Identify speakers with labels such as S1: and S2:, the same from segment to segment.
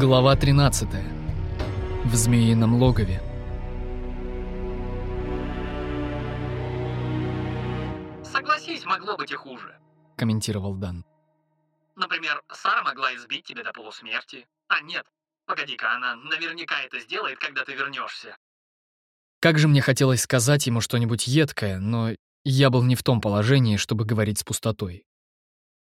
S1: Глава 13. В змеином логове.
S2: Согласись, могло быть и хуже.
S1: комментировал Дан.
S2: Например, Сара могла избить тебя до полусмерти. А нет, погоди-ка, она наверняка это сделает, когда ты вернешься.
S1: Как же мне хотелось сказать ему что-нибудь едкое, но я был не в том положении, чтобы говорить с пустотой.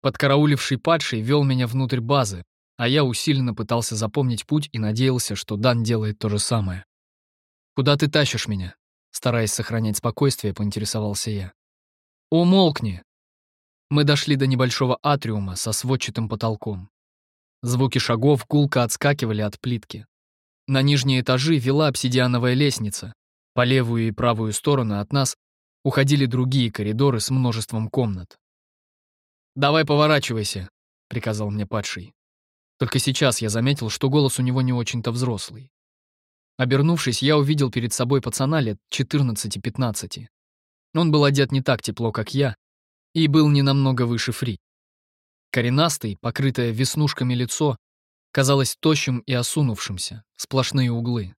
S1: Подкарауливший падший вел меня внутрь базы, а я усиленно пытался запомнить путь и надеялся, что Дан делает то же самое. «Куда ты тащишь меня?» Стараясь сохранять спокойствие, поинтересовался я. «Умолкни!» Мы дошли до небольшого атриума со сводчатым потолком. Звуки шагов гулко отскакивали от плитки. На нижние этажи вела обсидиановая лестница. По левую и правую сторону от нас уходили другие коридоры с множеством комнат. «Давай поворачивайся», — приказал мне падший. Только сейчас я заметил, что голос у него не очень-то взрослый. Обернувшись, я увидел перед собой пацана лет 14-15. Он был одет не так тепло, как я, и был не намного выше Фри. Коренастый, покрытое веснушками лицо, казалось тощим и осунувшимся, сплошные углы.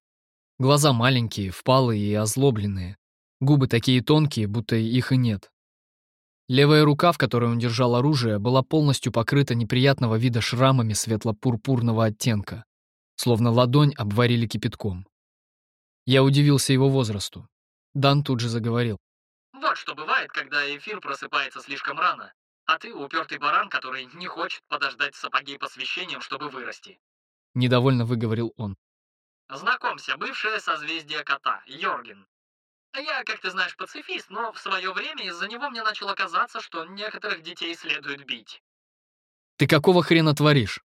S1: Глаза маленькие, впалые и озлобленные, губы такие тонкие, будто их и нет. Левая рука, в которой он держал оружие, была полностью покрыта неприятного вида шрамами светло-пурпурного оттенка, словно ладонь обварили кипятком. Я удивился его возрасту. Дан тут же заговорил.
S2: Вот что бывает, когда эфир просыпается слишком рано, а ты упертый баран, который не хочет подождать сапоги посвящением, чтобы вырасти.
S1: Недовольно выговорил он.
S2: Знакомься, бывшее созвездие кота, Йорген. Я, как ты знаешь, пацифист, но в свое время из-за него мне начало казаться, что некоторых детей следует бить.
S1: «Ты какого хрена творишь?»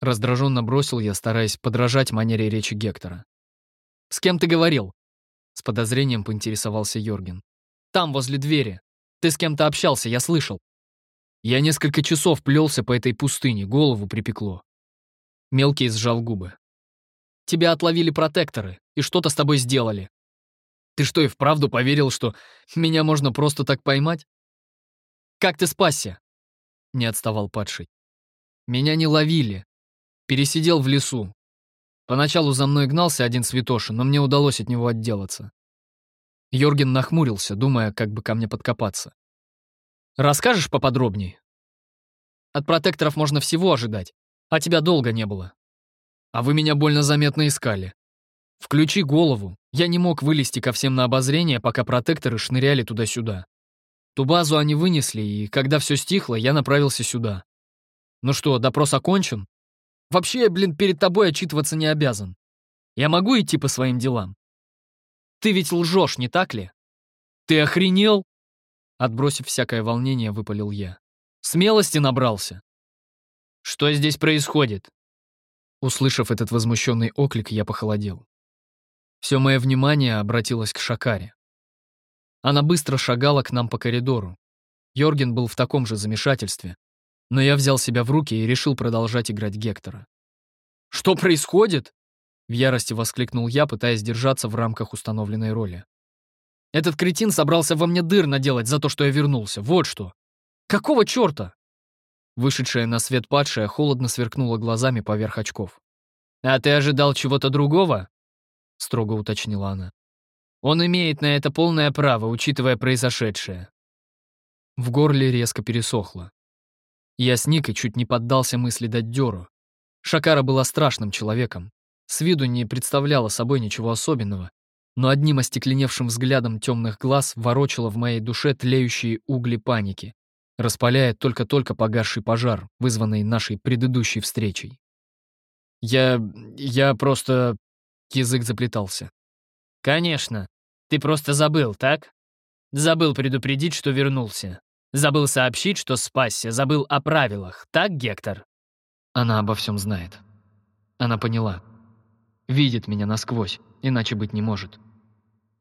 S1: Раздраженно бросил я, стараясь подражать манере речи Гектора. «С кем ты говорил?» С подозрением поинтересовался Йорген. «Там, возле двери. Ты с кем-то общался, я слышал». Я несколько часов плелся по этой пустыне, голову припекло. Мелкий сжал губы. «Тебя отловили протекторы и что-то с тобой сделали. Ты что, и вправду поверил, что меня можно просто так поймать? Как ты спасся? Не отставал падший. Меня не ловили. Пересидел в лесу. Поначалу за мной гнался один святоша, но мне удалось от него отделаться. Йорген нахмурился, думая, как бы ко мне подкопаться. «Расскажешь поподробнее?» «От протекторов можно всего ожидать, а тебя долго не было. А вы меня больно заметно искали. Включи голову. Я не мог вылезти ко всем на обозрение, пока протекторы шныряли туда-сюда. Ту базу они вынесли, и когда все стихло, я направился сюда. Ну что, допрос окончен? Вообще, блин, перед тобой отчитываться не обязан. Я могу идти по своим делам? Ты ведь лжешь, не так ли? Ты охренел? Отбросив всякое волнение, выпалил я. Смелости набрался. Что здесь происходит? Услышав этот возмущенный оклик, я похолодел. Все мое внимание обратилось к Шакаре. Она быстро шагала к нам по коридору. Йорген был в таком же замешательстве, но я взял себя в руки и решил продолжать играть Гектора. «Что происходит?» — в ярости воскликнул я, пытаясь держаться в рамках установленной роли. «Этот кретин собрался во мне дыр наделать за то, что я вернулся. Вот что! Какого черта?» Вышедшая на свет падшая холодно сверкнула глазами поверх очков. «А ты ожидал чего-то другого?» — строго уточнила она. «Он имеет на это полное право, учитывая произошедшее». В горле резко пересохло. Я сник и чуть не поддался мысли дать дёру. Шакара была страшным человеком. С виду не представляла собой ничего особенного, но одним остекленевшим взглядом темных глаз ворочала в моей душе тлеющие угли паники, распаляя только-только погасший пожар, вызванный нашей предыдущей встречей. «Я... я просто...» Язык заплетался. «Конечно. Ты просто забыл, так? Забыл предупредить, что вернулся. Забыл сообщить, что спасся. Забыл о правилах. Так, Гектор?» Она обо всем знает. Она поняла. Видит меня насквозь, иначе быть не может.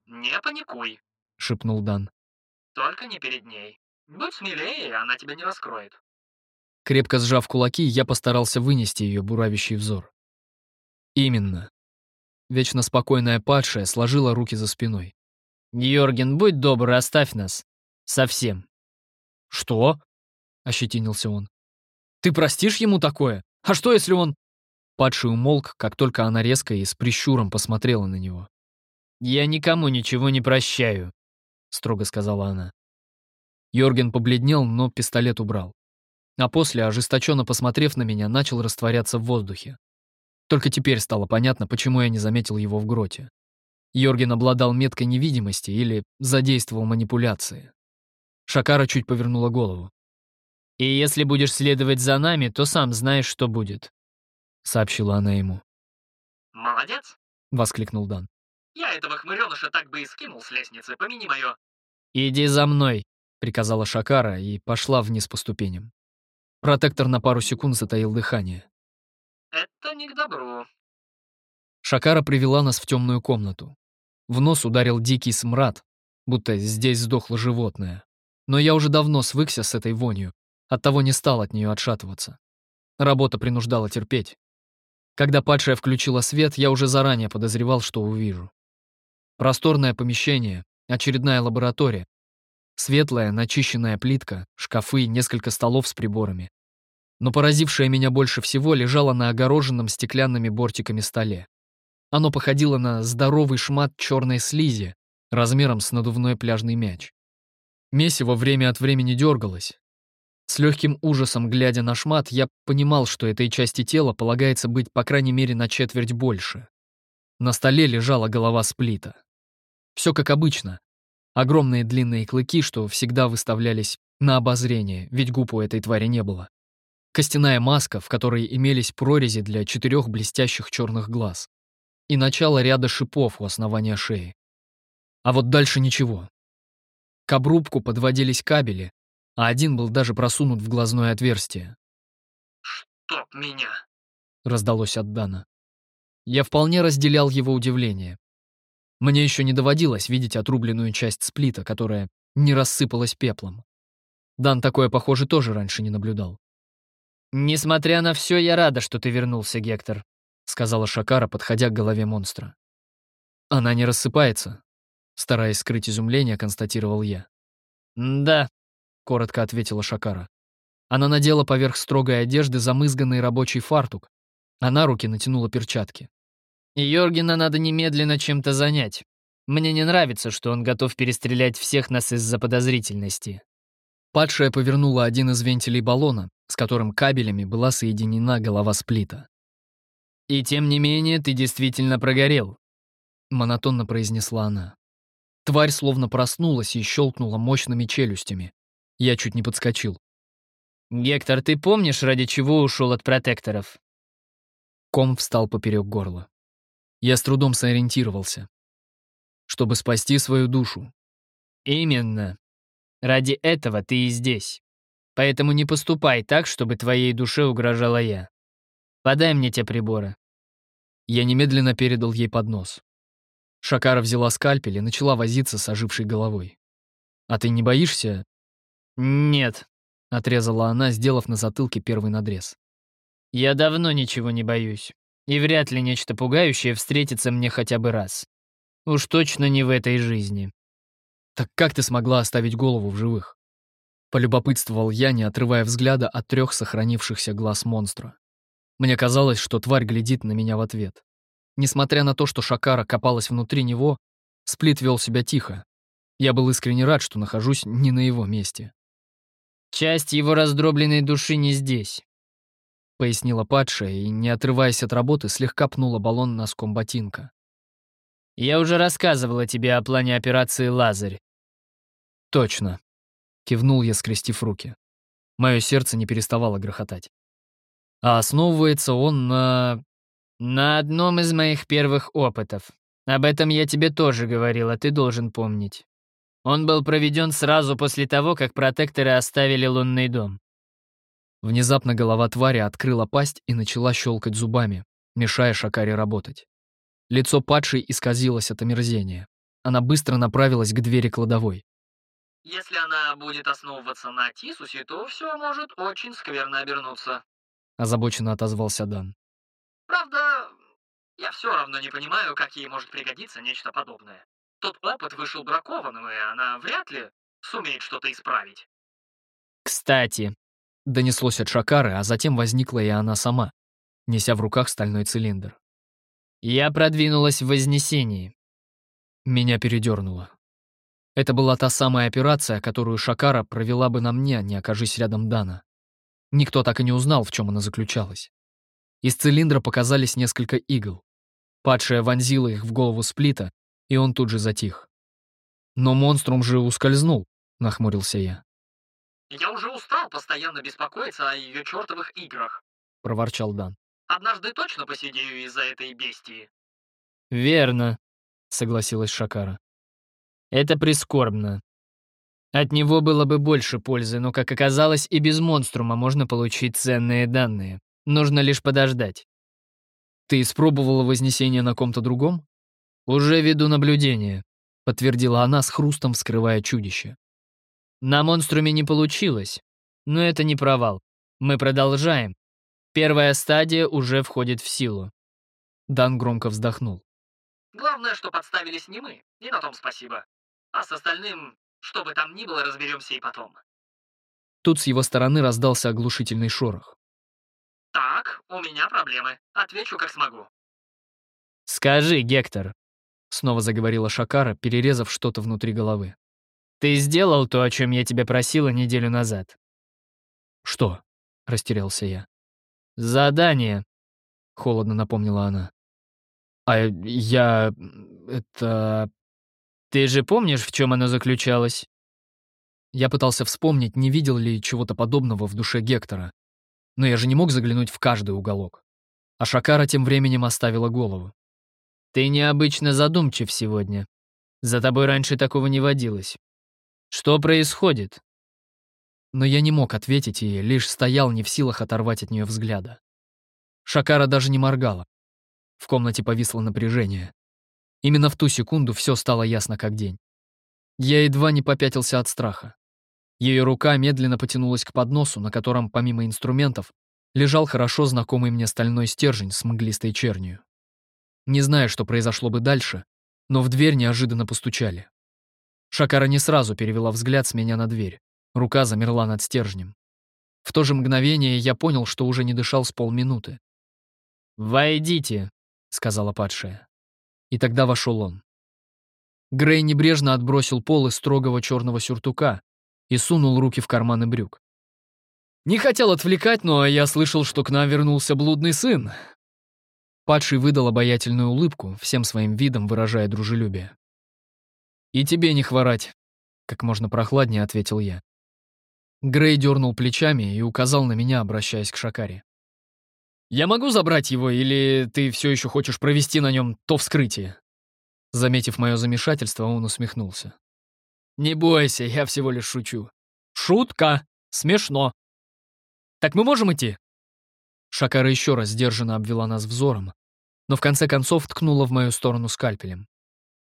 S2: «Не паникуй», —
S1: шепнул Дан.
S2: «только не перед ней. Будь смелее, она тебя не раскроет».
S1: Крепко сжав кулаки, я постарался вынести ее буравящий взор. Именно. Вечно спокойная падшая сложила руки за спиной. «Георгин, будь добр, оставь нас. Совсем». «Что?» — ощетинился он. «Ты простишь ему такое? А что, если он...» Падший умолк, как только она резко и с прищуром посмотрела на него.
S3: «Я никому ничего не прощаю», — строго сказала она.
S1: Йорген побледнел, но пистолет убрал. А после, ожесточенно посмотрев на меня, начал растворяться в воздухе. Только теперь стало понятно, почему я не заметил его в гроте. Йорген обладал меткой невидимости или задействовал манипуляции. Шакара чуть повернула голову.
S3: «И если будешь следовать за нами, то сам знаешь, что будет», — сообщила она ему.
S2: «Молодец!»
S1: — воскликнул Дан.
S2: Я этого хмыреныша так бы и скинул с лестницы, помяни мое.
S3: «Иди за мной», —
S1: приказала Шакара и пошла вниз по ступеням. Протектор на пару секунд затаил дыхание.
S2: «Это не к добру».
S1: Шакара привела нас в темную комнату. В нос ударил дикий смрад, будто здесь сдохло животное. Но я уже давно свыкся с этой вонью, оттого не стал от нее отшатываться. Работа принуждала терпеть. Когда падшая включила свет, я уже заранее подозревал, что увижу. Просторное помещение, очередная лаборатория. Светлая, начищенная плитка, шкафы, несколько столов с приборами. Но поразившее меня больше всего лежало на огороженном стеклянными бортиками столе. Оно походило на здоровый шмат черной слизи, размером с надувной пляжный мяч. Месиво время от времени дергалось. С легким ужасом, глядя на шмат, я понимал, что этой части тела полагается быть по крайней мере на четверть больше. На столе лежала голова сплита. Все как обычно. Огромные длинные клыки, что всегда выставлялись на обозрение, ведь губ у этой твари не было. Костяная маска, в которой имелись прорези для четырех блестящих черных глаз. И начало ряда шипов у основания шеи. А вот дальше ничего. К обрубку подводились кабели, а один был даже просунут в глазное отверстие.
S2: «Чтоб меня!»
S1: — раздалось от Дана. Я вполне разделял его удивление. Мне еще не доводилось видеть отрубленную часть сплита, которая не рассыпалась пеплом. Дан такое, похоже, тоже раньше не наблюдал.
S3: «Несмотря на все, я рада, что ты вернулся, Гектор», — сказала Шакара, подходя к голове монстра.
S1: «Она не рассыпается», — стараясь скрыть изумление, констатировал я.
S3: «Да», —
S1: коротко ответила Шакара. Она надела поверх строгой одежды замызганный рабочий фартук, а на руки натянула перчатки.
S3: Йоргена надо немедленно чем-то занять. Мне не нравится, что он готов перестрелять всех нас из-за подозрительности».
S1: Падшая повернула один из вентилей баллона, с которым кабелями была соединена голова сплита.
S3: «И тем не менее ты действительно прогорел», —
S1: монотонно произнесла она. Тварь словно проснулась и щелкнула мощными челюстями. Я чуть не подскочил.
S3: «Гектор, ты помнишь, ради чего ушел от протекторов?»
S1: Ком встал поперек горла. Я с трудом сориентировался. Чтобы спасти свою душу.
S3: Именно. Ради этого ты и здесь. Поэтому не поступай так, чтобы твоей душе угрожала я. Подай мне те приборы.
S1: Я немедленно передал ей поднос. Шакара взяла скальпель и начала возиться с ожившей головой. «А ты не боишься?»
S3: «Нет», —
S1: отрезала она, сделав на затылке первый надрез.
S3: «Я давно ничего не боюсь. И вряд ли нечто пугающее встретится мне хотя бы раз. Уж точно не в этой жизни.
S1: Так как ты смогла оставить голову в живых? Полюбопытствовал я, не отрывая взгляда от трех сохранившихся глаз монстра. Мне казалось, что тварь глядит на меня в ответ. Несмотря на то, что Шакара копалась внутри него, Сплит вел себя тихо. Я был искренне рад, что нахожусь не на его месте.
S3: Часть его раздробленной души не здесь
S1: пояснила падшая и, не отрываясь от работы, слегка пнула баллон носком ботинка.
S3: «Я уже рассказывала тебе о плане операции «Лазарь».
S1: «Точно», — кивнул я, скрестив руки. Мое сердце не переставало грохотать. А основывается он на...
S3: На одном из моих первых опытов. Об этом я тебе тоже говорила, ты должен помнить. Он был проведен сразу после того, как протекторы оставили лунный дом.
S1: Внезапно голова твари открыла пасть и начала щелкать зубами, мешая Шакаре работать. Лицо падшей исказилось от омерзения. Она быстро направилась к двери кладовой.
S2: «Если она будет основываться на Тисусе, то все может очень скверно обернуться», —
S1: озабоченно отозвался Дан.
S2: «Правда, я все равно не понимаю, как ей может пригодиться нечто подобное. Тот опыт вышел бракованным, и она вряд ли сумеет что-то исправить».
S3: «Кстати»,
S1: Донеслось от Шакары, а затем возникла и она сама. неся в руках стальной цилиндр.
S3: «Я продвинулась в Вознесении».
S1: Меня передернуло. Это была та самая операция, которую Шакара провела бы на мне, не окажись рядом Дана. Никто так и не узнал, в чем она заключалась. Из цилиндра показались несколько игл. Падшая вонзила их в голову Сплита, и он тут же затих. «Но монструм же ускользнул», — нахмурился я.
S2: «Я уже устал постоянно беспокоиться о ее чертовых играх», —
S1: проворчал Дан.
S2: «Однажды точно посидею из-за этой бестии».
S3: «Верно», — согласилась Шакара. «Это прискорбно. От него было бы больше пользы, но, как оказалось, и без монструма можно получить ценные данные. Нужно лишь подождать».
S1: «Ты испробовала вознесение на ком-то другом?»
S3: «Уже веду наблюдение», —
S1: подтвердила она с хрустом, вскрывая чудище.
S3: «На монструме не получилось, но это не провал. Мы продолжаем. Первая стадия уже входит в силу».
S1: Дан громко вздохнул.
S2: «Главное, что подставились не мы, и на том спасибо. А с остальным, что бы там ни было, разберемся и потом».
S1: Тут с его стороны раздался оглушительный шорох.
S2: «Так, у меня проблемы. Отвечу, как смогу».
S3: «Скажи, Гектор», —
S1: снова заговорила Шакара, перерезав что-то внутри головы.
S3: «Ты сделал то, о чем я тебя просила неделю назад?»
S1: «Что?» — растерялся я.
S3: «Задание», —
S1: холодно напомнила она. «А я... это...»
S3: «Ты же помнишь, в чем оно заключалось?»
S1: Я пытался вспомнить, не видел ли чего-то подобного в душе Гектора. Но я же не мог заглянуть в каждый уголок. А Шакара тем временем оставила голову.
S3: Ты необычно задумчив сегодня. За тобой раньше такого не водилось. Что происходит?»
S1: Но я не мог ответить ей, лишь стоял не в силах оторвать от нее взгляда. Шакара даже не моргала. В комнате повисло напряжение. Именно в ту секунду все стало ясно как день. Я едва не попятился от страха. Ее рука медленно потянулась к подносу, на котором, помимо инструментов, лежал хорошо знакомый мне стальной стержень с мглистой чернью. Не знаю, что произошло бы дальше, но в дверь неожиданно постучали. Шакара не сразу перевела взгляд с меня на дверь. Рука замерла над стержнем. В то же мгновение я понял, что уже не дышал с полминуты.
S3: «Войдите», — сказала падшая.
S1: И тогда вошел он. Грей небрежно отбросил пол из строгого черного сюртука и сунул руки в карманы брюк. «Не хотел отвлекать, но я слышал, что к нам вернулся блудный сын. Падший выдал обаятельную улыбку, всем своим видом выражая дружелюбие. «И тебе не хворать», — как можно прохладнее ответил я. Грей дернул плечами и указал на меня, обращаясь к Шакаре. «Я могу забрать его, или ты все еще хочешь провести на нем то вскрытие?» Заметив мое замешательство, он усмехнулся. «Не бойся, я всего лишь шучу». «Шутка! Смешно!» «Так мы можем идти?» Шакара еще раз сдержанно обвела нас взором, но в конце концов ткнула в мою сторону скальпелем.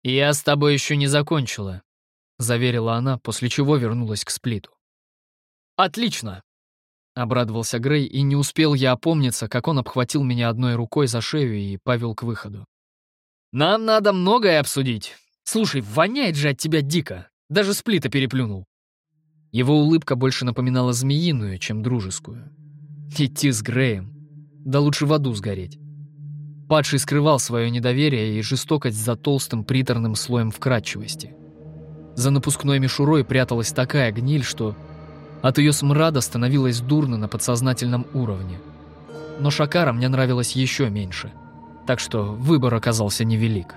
S3: «Я с тобой еще не закончила», —
S1: заверила она, после чего вернулась к сплиту. «Отлично!» — обрадовался Грей, и не успел я опомниться, как он обхватил меня одной рукой за шею и повел к выходу. «Нам надо многое обсудить. Слушай, воняет же от тебя дико. Даже сплита переплюнул». Его улыбка больше напоминала змеиную, чем дружескую. Идти с Греем. Да лучше в аду сгореть. Падший скрывал свое недоверие и жестокость за толстым приторным слоем вкрадчивости. За напускной мишурой пряталась такая гниль, что от ее смрада становилось дурно на подсознательном уровне. Но Шакара мне нравилось еще меньше, так что выбор оказался невелик.